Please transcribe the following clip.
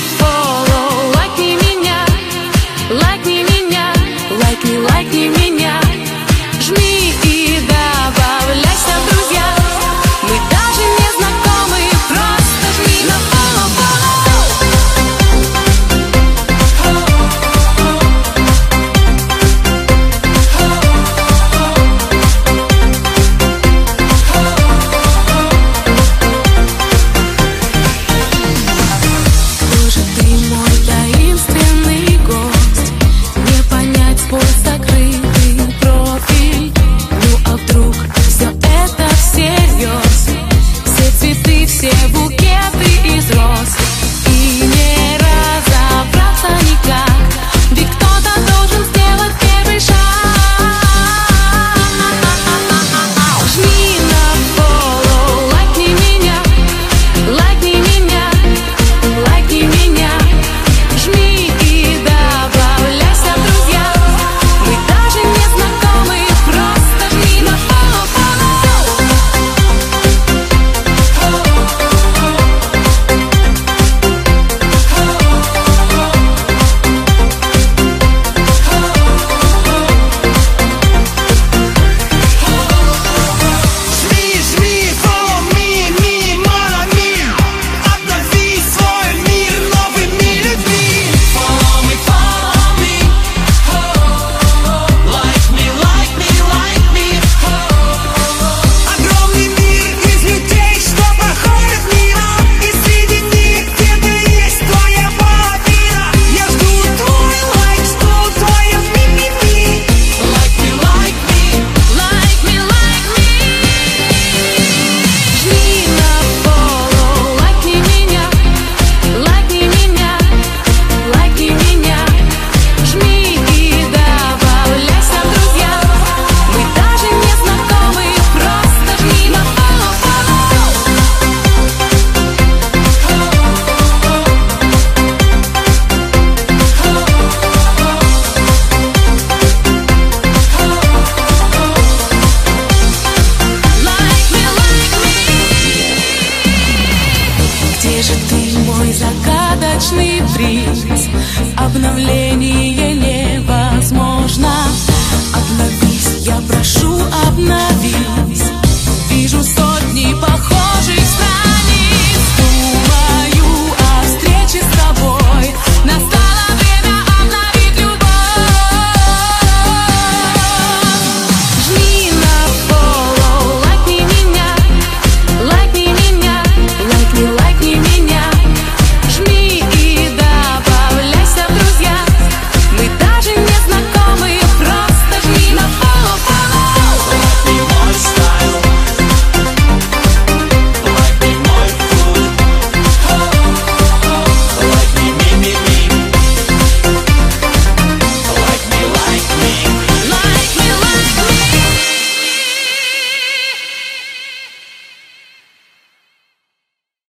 Oh. Загадочный приз? Обновление